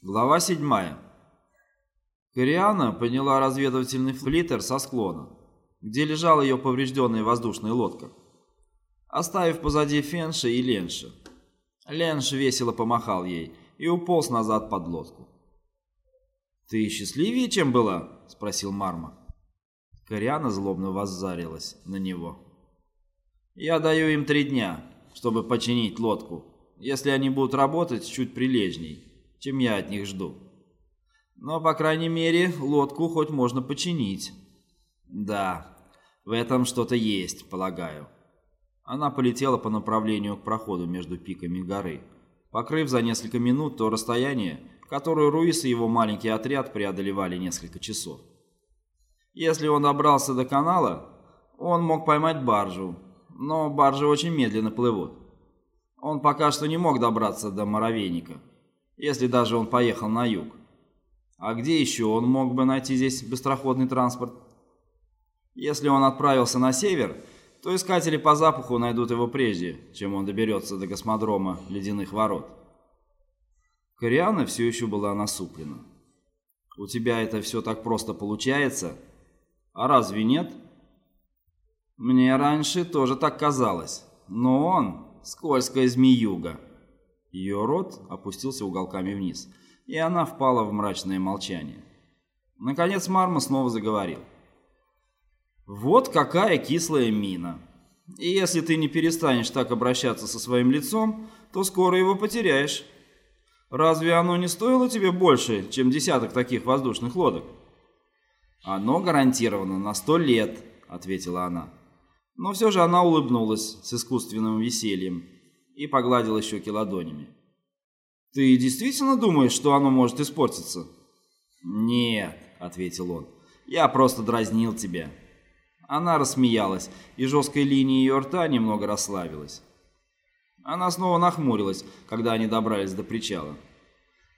Глава 7. Кориана подняла разведывательный флиттер со склона, где лежала ее поврежденная воздушная лодка, оставив позади Фенша и Ленша. Ленш весело помахал ей и уполз назад под лодку. «Ты счастливее, чем была?» — спросил Марма. Кориана злобно воззарилась на него. «Я даю им три дня, чтобы починить лодку, если они будут работать чуть прилежней, чем я от них жду. Но, по крайней мере, лодку хоть можно починить. Да, в этом что-то есть, полагаю. Она полетела по направлению к проходу между пиками горы, покрыв за несколько минут то расстояние, которое Руис и его маленький отряд преодолевали несколько часов. Если он добрался до канала, он мог поймать баржу, но баржи очень медленно плывут. Он пока что не мог добраться до Моровейника, если даже он поехал на юг. А где еще он мог бы найти здесь быстроходный транспорт? Если он отправился на север, то искатели по запаху найдут его прежде, чем он доберется до космодрома Ледяных Ворот. Кориана все еще была насуплена. «У тебя это все так просто получается? А разве нет?» «Мне раньше тоже так казалось, но он скользкая змеюга». Ее рот опустился уголками вниз – и она впала в мрачное молчание. Наконец Марма снова заговорил. «Вот какая кислая мина. И если ты не перестанешь так обращаться со своим лицом, то скоро его потеряешь. Разве оно не стоило тебе больше, чем десяток таких воздушных лодок?» «Оно гарантировано на сто лет», — ответила она. Но все же она улыбнулась с искусственным весельем и погладила щеки ладонями. «Ты действительно думаешь, что оно может испортиться?» «Нет», — ответил он, — «я просто дразнил тебя». Она рассмеялась, и жесткая линия ее рта немного расслабилась. Она снова нахмурилась, когда они добрались до причала.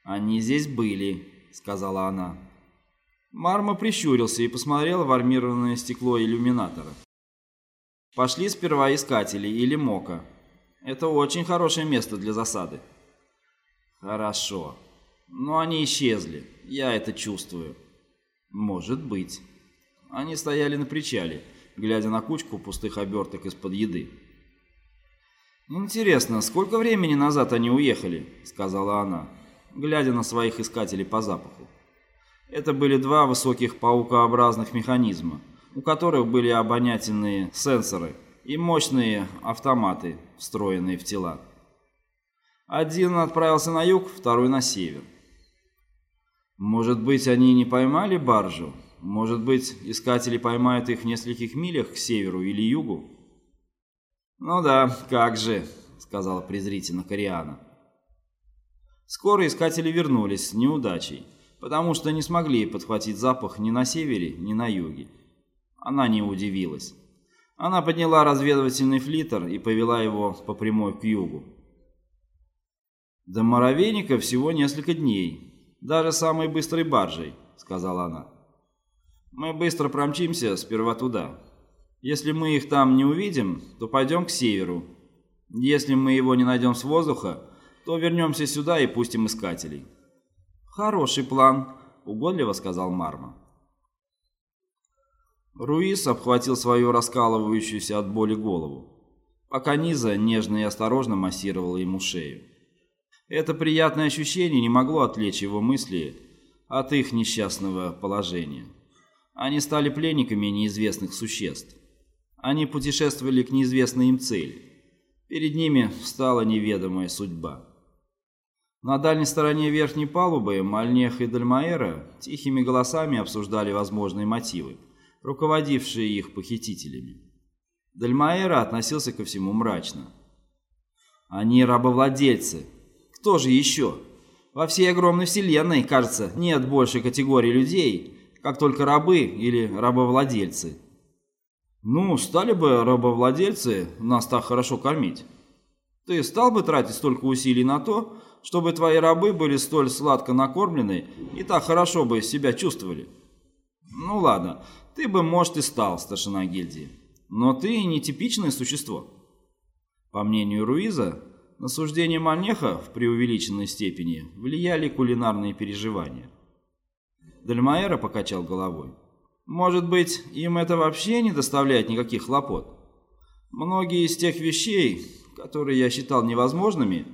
«Они здесь были», — сказала она. Марма прищурился и посмотрел в армированное стекло иллюминатора. «Пошли сперва искатели или Мока. Это очень хорошее место для засады». Хорошо. Но они исчезли. Я это чувствую. Может быть. Они стояли на причале, глядя на кучку пустых оберток из-под еды. «Интересно, сколько времени назад они уехали?» — сказала она, глядя на своих искателей по запаху. Это были два высоких паукообразных механизма, у которых были обонятельные сенсоры и мощные автоматы, встроенные в тела. Один отправился на юг, второй на север. Может быть, они не поймали баржу? Может быть, искатели поймают их в нескольких милях к северу или югу? «Ну да, как же», — сказала презрительно Кориана. Скоро искатели вернулись с неудачей, потому что не смогли подхватить запах ни на севере, ни на юге. Она не удивилась. Она подняла разведывательный флиттер и повела его по прямой к югу. «До Моровейника всего несколько дней, даже самой быстрой баржей», — сказала она. «Мы быстро промчимся сперва туда. Если мы их там не увидим, то пойдем к северу. Если мы его не найдем с воздуха, то вернемся сюда и пустим искателей». «Хороший план», — угодливо сказал Марма. Руис обхватил свою раскалывающуюся от боли голову, пока Низа нежно и осторожно массировала ему шею. Это приятное ощущение не могло отвлечь его мысли от их несчастного положения. Они стали пленниками неизвестных существ. Они путешествовали к неизвестной им цели. Перед ними встала неведомая судьба. На дальней стороне верхней палубы Мальнех и Дальмаэра тихими голосами обсуждали возможные мотивы, руководившие их похитителями. Дальмаэра относился ко всему мрачно. «Они рабовладельцы», кто же еще? Во всей огромной вселенной, кажется, нет больше категории людей, как только рабы или рабовладельцы. Ну, стали бы рабовладельцы нас так хорошо кормить. Ты стал бы тратить столько усилий на то, чтобы твои рабы были столь сладко накормлены и так хорошо бы себя чувствовали? Ну ладно, ты бы, может, и стал старшина гильдии, но ты не типичное существо. По мнению Руиза, на суждение Манеха в преувеличенной степени влияли кулинарные переживания. Дальмаэра покачал головой. Может быть, им это вообще не доставляет никаких хлопот? Многие из тех вещей, которые я считал невозможными,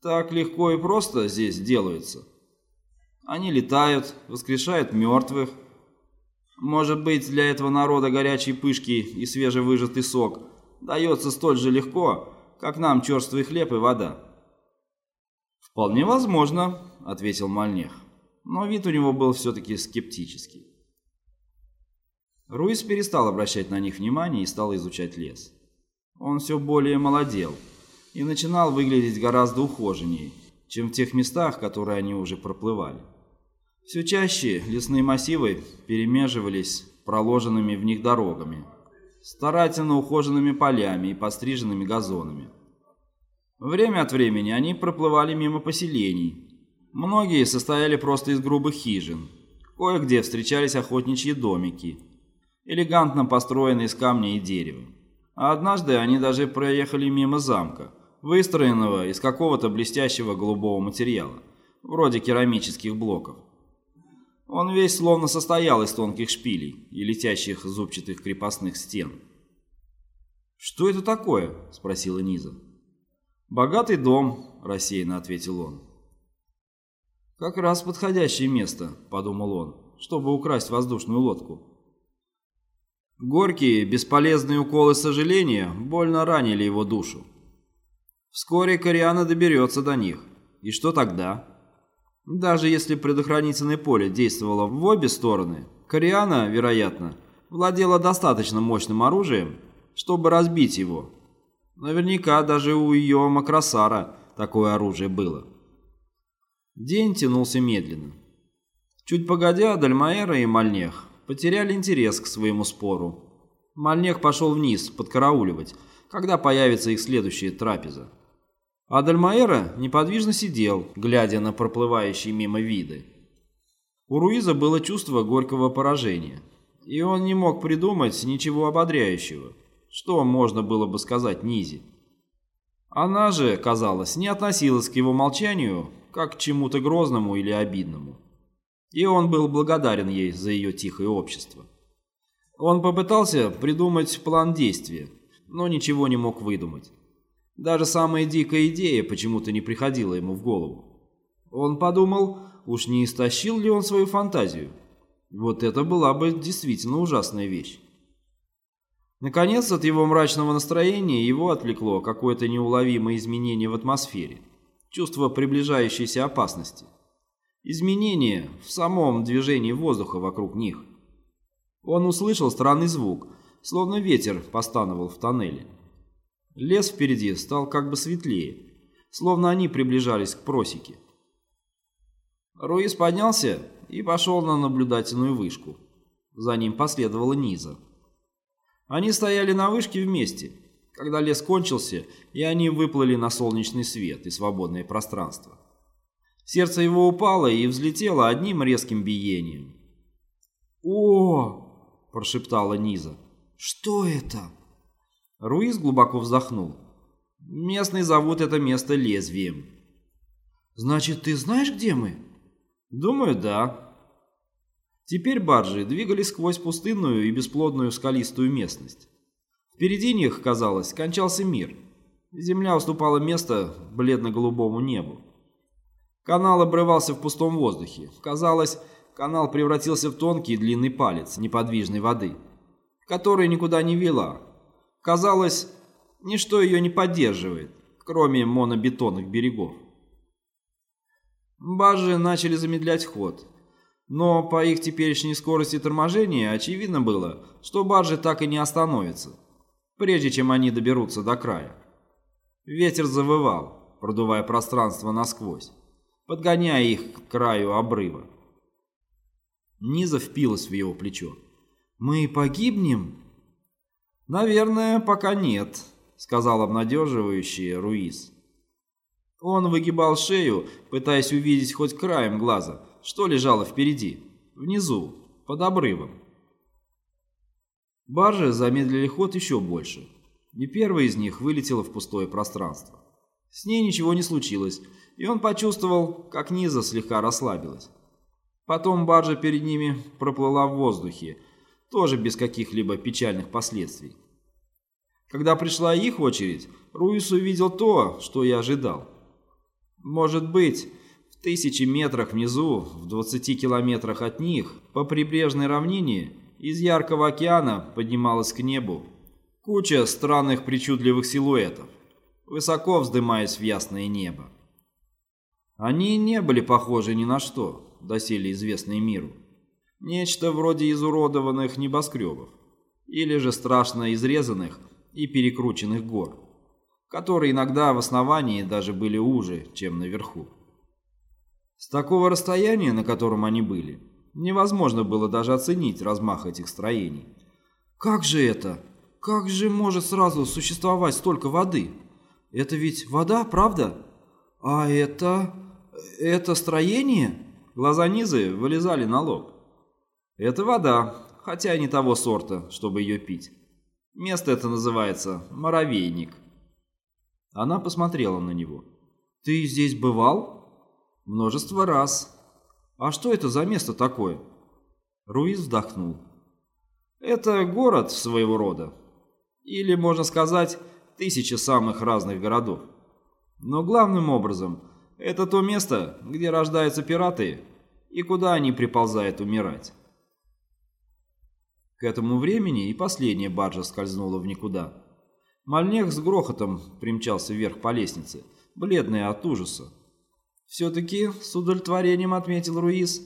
так легко и просто здесь делаются. Они летают, воскрешают мертвых. Может быть, для этого народа горячие пышки и свежевыжатый сок дается столь же легко, как нам черствый хлеб и вода. «Вполне возможно», — ответил Мальнех, но вид у него был все-таки скептический. Руис перестал обращать на них внимание и стал изучать лес. Он все более молодел и начинал выглядеть гораздо ухоженнее, чем в тех местах, которые они уже проплывали. Все чаще лесные массивы перемеживались проложенными в них дорогами, старательно ухоженными полями и постриженными газонами. Время от времени они проплывали мимо поселений. Многие состояли просто из грубых хижин. Кое-где встречались охотничьи домики – элегантно построенный из камня и дерева. А однажды они даже проехали мимо замка, выстроенного из какого-то блестящего голубого материала, вроде керамических блоков. Он весь словно состоял из тонких шпилей и летящих зубчатых крепостных стен. «Что это такое?» – спросила Низа. «Богатый дом», – рассеянно ответил он. «Как раз подходящее место», – подумал он, – «чтобы украсть воздушную лодку». Горькие, бесполезные уколы сожаления больно ранили его душу. Вскоре Кориана доберется до них. И что тогда? Даже если предохранительное поле действовало в обе стороны, Кориана, вероятно, владела достаточно мощным оружием, чтобы разбить его. Наверняка даже у ее Макросара такое оружие было. День тянулся медленно. Чуть погодя, Дальмаэра и Мальнех потеряли интерес к своему спору. Мальнех пошел вниз подкарауливать, когда появится их следующая трапеза. А Дальмаэра неподвижно сидел, глядя на проплывающие мимо виды. У Руиза было чувство горького поражения, и он не мог придумать ничего ободряющего, что можно было бы сказать Низе. Она же, казалось, не относилась к его молчанию как к чему-то грозному или обидному и он был благодарен ей за ее тихое общество. Он попытался придумать план действия, но ничего не мог выдумать. Даже самая дикая идея почему-то не приходила ему в голову. Он подумал, уж не истощил ли он свою фантазию. Вот это была бы действительно ужасная вещь. Наконец, от его мрачного настроения его отвлекло какое-то неуловимое изменение в атмосфере, чувство приближающейся опасности. Изменения в самом движении воздуха вокруг них. Он услышал странный звук, словно ветер постановал в тоннеле. Лес впереди стал как бы светлее, словно они приближались к просеке. Руис поднялся и пошел на наблюдательную вышку. За ним последовала Низа. Они стояли на вышке вместе, когда лес кончился, и они выплыли на солнечный свет и свободное пространство. Сердце его упало и взлетело одним резким биением. «О!» – прошептала Низа. «Что это?» Руиз глубоко вздохнул. «Местные зовут это место лезвием». «Значит, ты знаешь, где мы?» «Думаю, да». Теперь баржи двигались сквозь пустынную и бесплодную скалистую местность. Впереди них, казалось, кончался мир. Земля уступала место бледно-голубому небу. Канал обрывался в пустом воздухе. Казалось, канал превратился в тонкий длинный палец неподвижной воды, которая никуда не вела. Казалось, ничто ее не поддерживает, кроме монобетонных берегов. Баржи начали замедлять ход, но по их теперешней скорости торможения очевидно было, что баржи так и не остановятся, прежде чем они доберутся до края. Ветер завывал, продувая пространство насквозь подгоняя их к краю обрыва. Низа впилась в его плечо. «Мы погибнем?» «Наверное, пока нет», — сказал обнадеживающий Руиз. Он выгибал шею, пытаясь увидеть хоть краем глаза, что лежало впереди, внизу, под обрывом. Баржи замедлили ход еще больше, и первая из них вылетела в пустое пространство. С ней ничего не случилось, и он почувствовал, как низа слегка расслабилась. Потом баржа перед ними проплыла в воздухе, тоже без каких-либо печальных последствий. Когда пришла их очередь, Руис увидел то, что я ожидал. Может быть, в тысячи метрах внизу, в 20 километрах от них, по прибрежной равнине, из яркого океана поднималась к небу куча странных причудливых силуэтов, высоко вздымаясь в ясное небо. Они не были похожи ни на что, доселе известные миру. Нечто вроде изуродованных небоскребов, или же страшно изрезанных и перекрученных гор, которые иногда в основании даже были уже, чем наверху. С такого расстояния, на котором они были, невозможно было даже оценить размах этих строений. Как же это? Как же может сразу существовать столько воды? Это ведь вода, правда? А это... это строение? Глаза Низы вылезали на лоб. Это вода, хотя и не того сорта, чтобы ее пить. Место это называется Моровейник. Она посмотрела на него. «Ты здесь бывал?» «Множество раз». «А что это за место такое?» Руиз вздохнул. «Это город своего рода. Или, можно сказать, тысячи самых разных городов. Но главным образом, это то место, где рождаются пираты и куда они приползают умирать. К этому времени и последняя баржа скользнула в никуда. Мальнех с грохотом примчался вверх по лестнице, бледный от ужаса. Все-таки, с удовлетворением отметил Руис,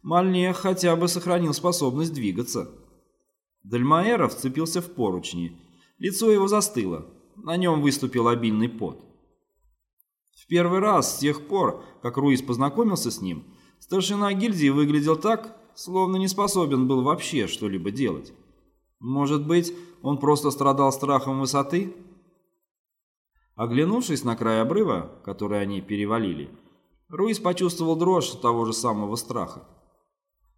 Мальнех хотя бы сохранил способность двигаться. Дальмаэра вцепился в поручни. Лицо его застыло, на нем выступил обильный пот. В первый раз с тех пор, как Руис познакомился с ним, старшина гильдии выглядел так, словно не способен был вообще что-либо делать. Может быть, он просто страдал страхом высоты? Оглянувшись на край обрыва, который они перевалили, Руис почувствовал дрожь того же самого страха.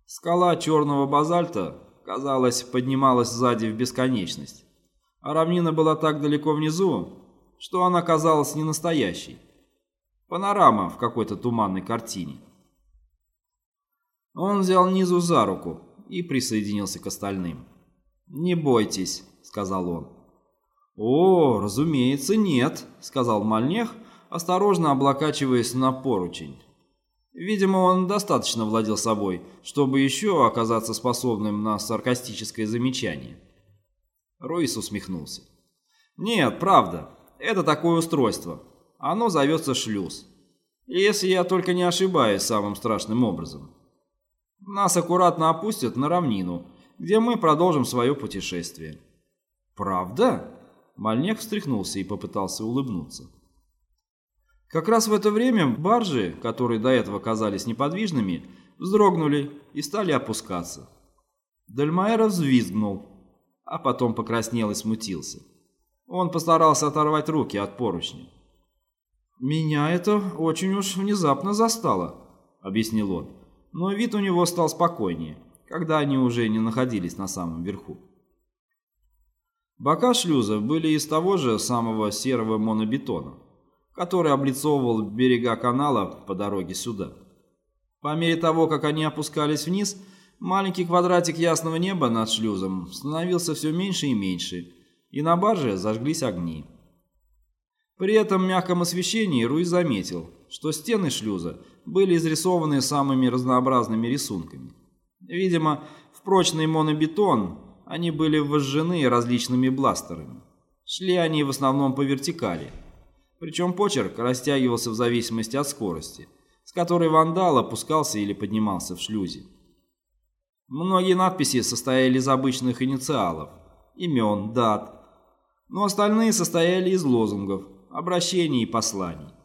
Скала черного базальта, казалось, поднималась сзади в бесконечность, а равнина была так далеко внизу, что она казалась ненастоящей. Панорама в какой-то туманной картине. Он взял Низу за руку и присоединился к остальным. «Не бойтесь», — сказал он. «О, разумеется, нет», — сказал Мальнех, осторожно облокачиваясь на поручень. Видимо, он достаточно владел собой, чтобы еще оказаться способным на саркастическое замечание. Ройс усмехнулся. «Нет, правда, это такое устройство. Оно зовется шлюз. Если я только не ошибаюсь самым страшным образом. Нас аккуратно опустят на равнину, где мы продолжим свое путешествие. Правда? Мальнех встряхнулся и попытался улыбнуться. Как раз в это время баржи, которые до этого казались неподвижными, вздрогнули и стали опускаться. Дальмаэра взвизгнул, а потом покраснел и смутился. Он постарался оторвать руки от поручня. «Меня это очень уж внезапно застало», — объяснил он но вид у него стал спокойнее, когда они уже не находились на самом верху. Бока шлюза были из того же самого серого монобетона, который облицовывал берега канала по дороге сюда. По мере того, как они опускались вниз, маленький квадратик ясного неба над шлюзом становился все меньше и меньше, и на барже зажглись огни. При этом мягком освещении Руй заметил, что стены шлюза были изрисованы самыми разнообразными рисунками. Видимо, в прочный монобетон они были вожжены различными бластерами. Шли они в основном по вертикали. Причем почерк растягивался в зависимости от скорости, с которой вандал опускался или поднимался в шлюзе. Многие надписи состояли из обычных инициалов, имен, дат, но остальные состояли из лозунгов, обращений и посланий.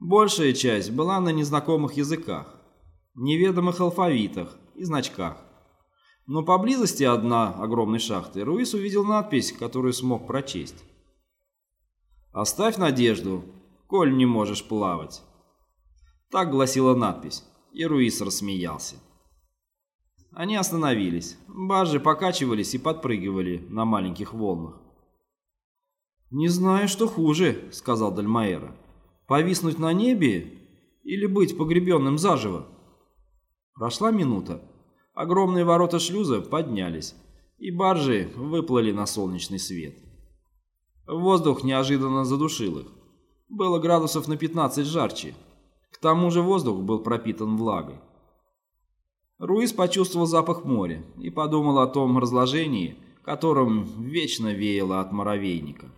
Большая часть была на незнакомых языках, неведомых алфавитах и значках. Но поблизости одна огромной шахты Руис увидел надпись, которую смог прочесть. «Оставь надежду, коль не можешь плавать». Так гласила надпись, и Руис рассмеялся. Они остановились. Баржи покачивались и подпрыгивали на маленьких волнах. «Не знаю, что хуже», — сказал Дальмаэра. «Повиснуть на небе или быть погребенным заживо?» Прошла минута. Огромные ворота шлюза поднялись, и баржи выплыли на солнечный свет. Воздух неожиданно задушил их. Было градусов на 15 жарче. К тому же воздух был пропитан влагой. Руис почувствовал запах моря и подумал о том разложении, которым вечно веяло от муравейника.